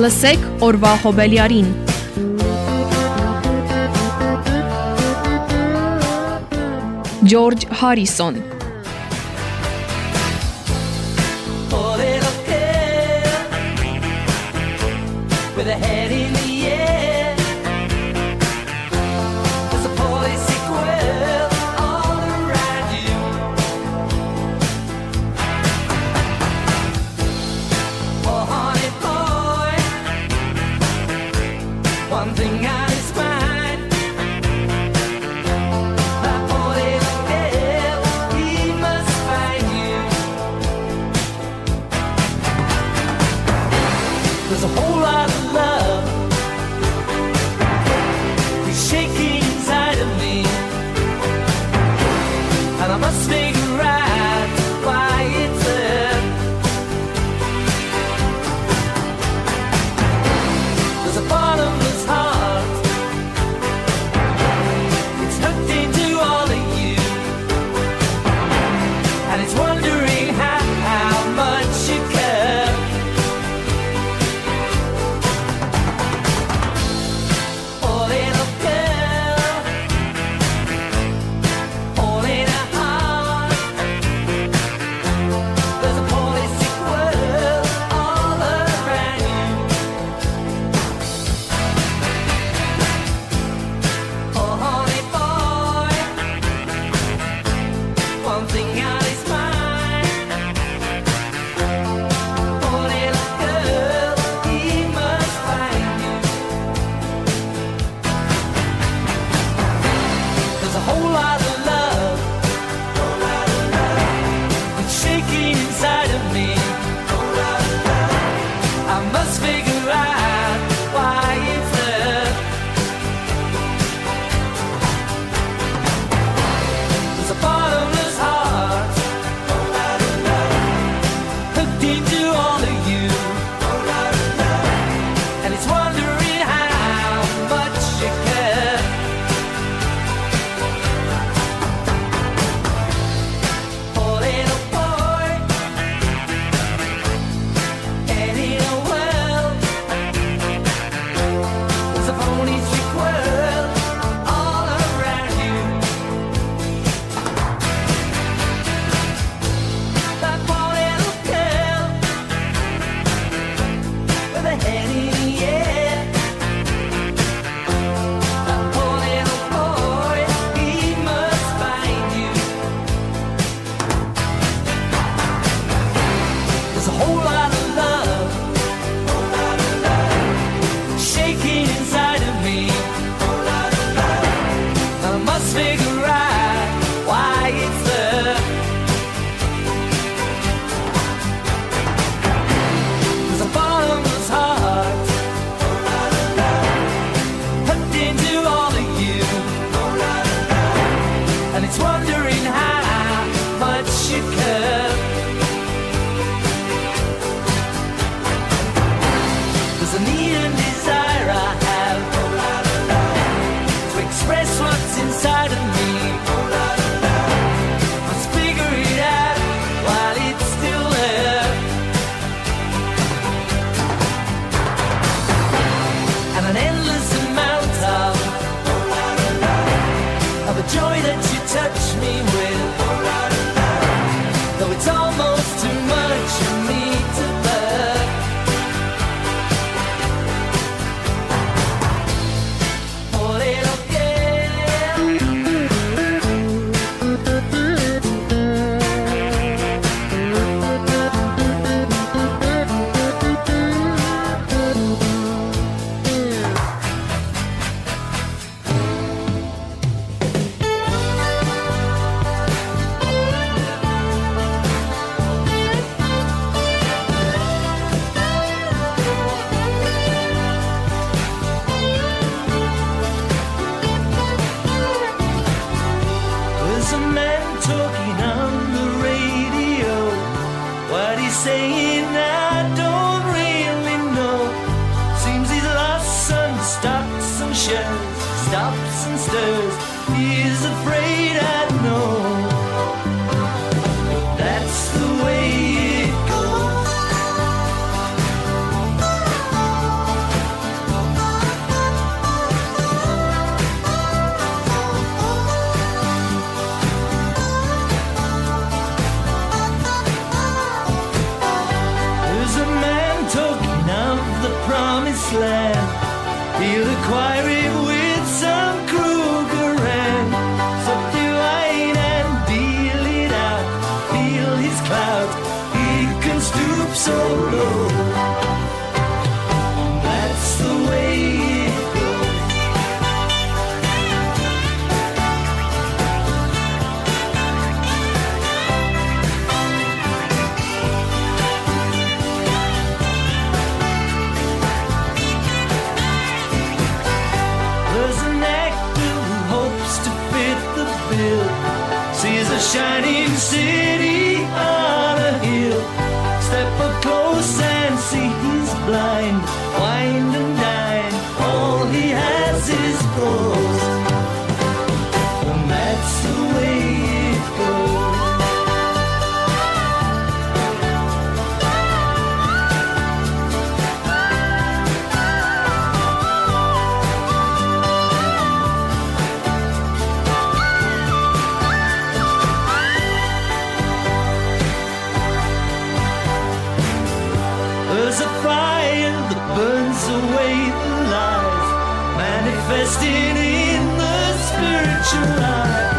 Լսեք օրվա հոբելյարին։ Ջորջ Հարիսոն Poor little girl with a head clouds. He can stoop so low. burns away the life, manifesting in the spiritual life.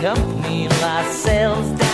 company myself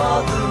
You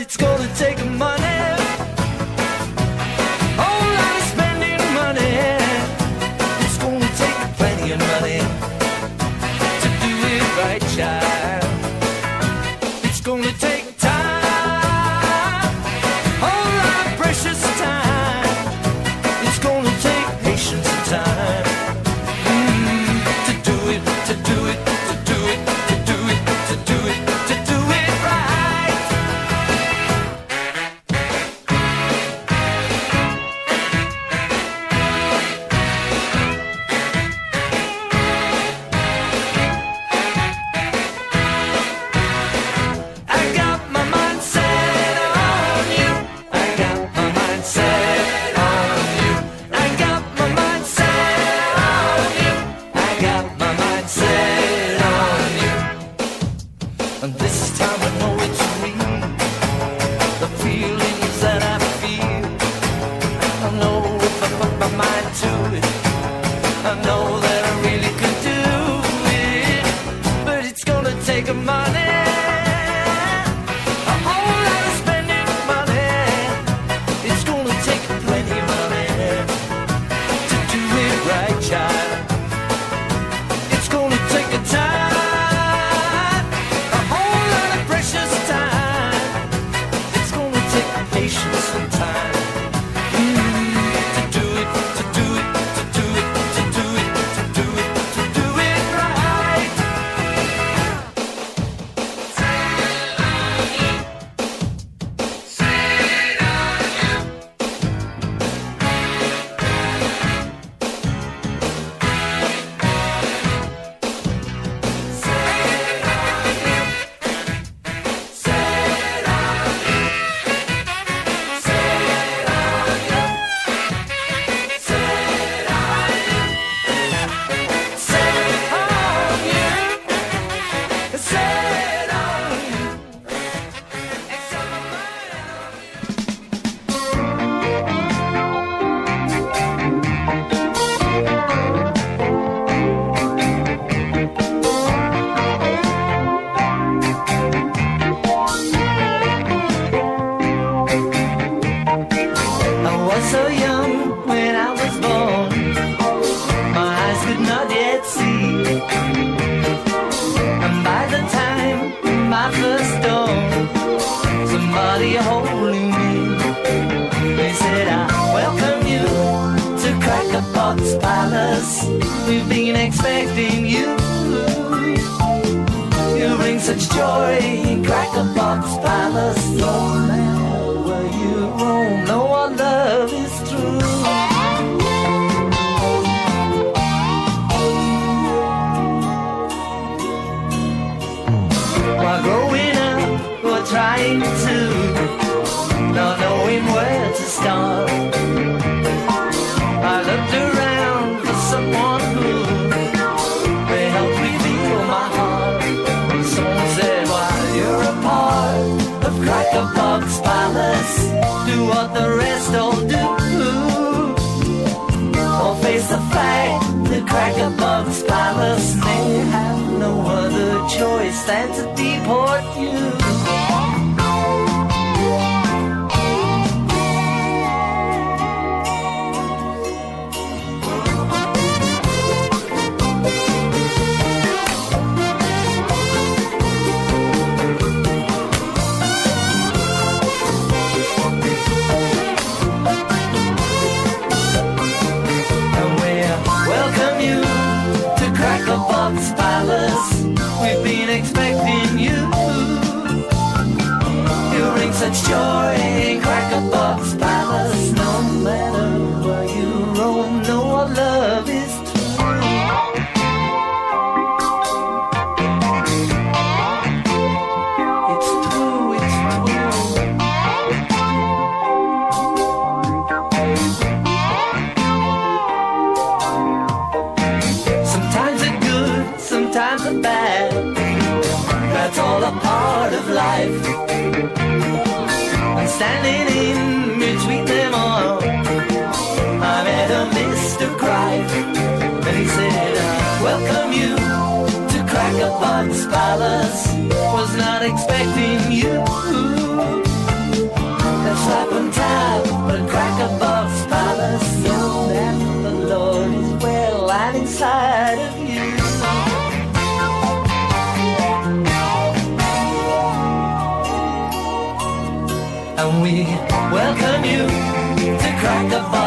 it's gonna take a money. Choice we welcome you to Cracker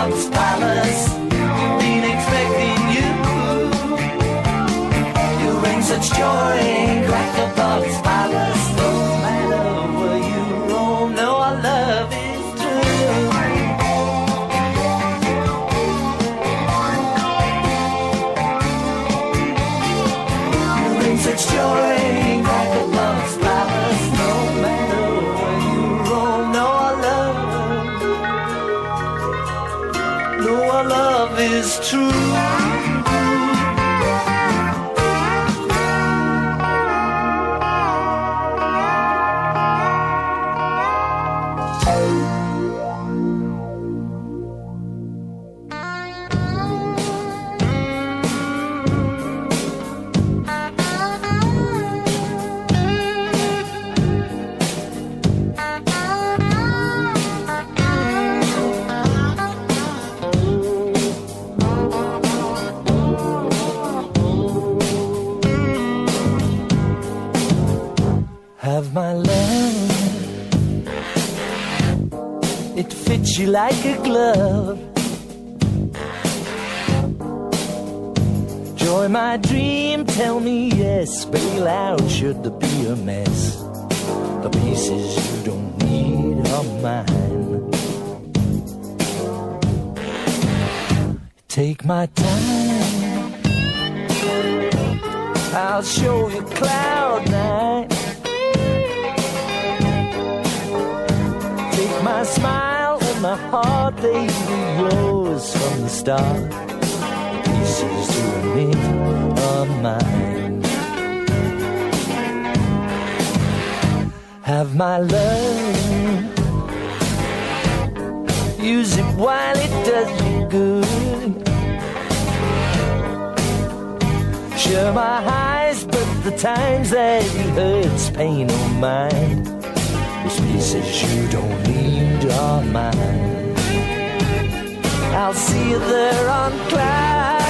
like a glove. Joy, my dream, tell me yes. Bail out should there be a mess. The pieces you don't need are mine. Take my time. I'll show you cloud nine. Take my smile my heart, they were yours from the start. Pieces to me are mine. Have my love. Use it while it does you good. Share my highs, but the times that it hurts, pain on mine. Those pieces you don't need a man. I'll see you there on cloud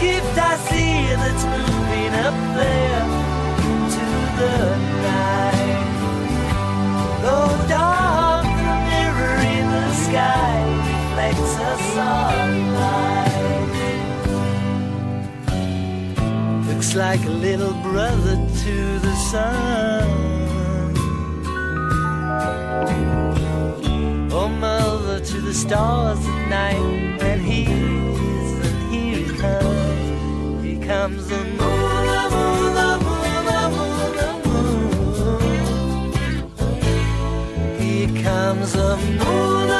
gift I see that's moving up there to the night. Though dark, the mirror in the sky reflects a sunlight. Looks like a little brother to the sun. Oh, mother to the stars at night, and he comes the moon, the moon, the moon, the moon, the moon. He comes the moon,